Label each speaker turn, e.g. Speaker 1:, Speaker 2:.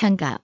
Speaker 1: 장갑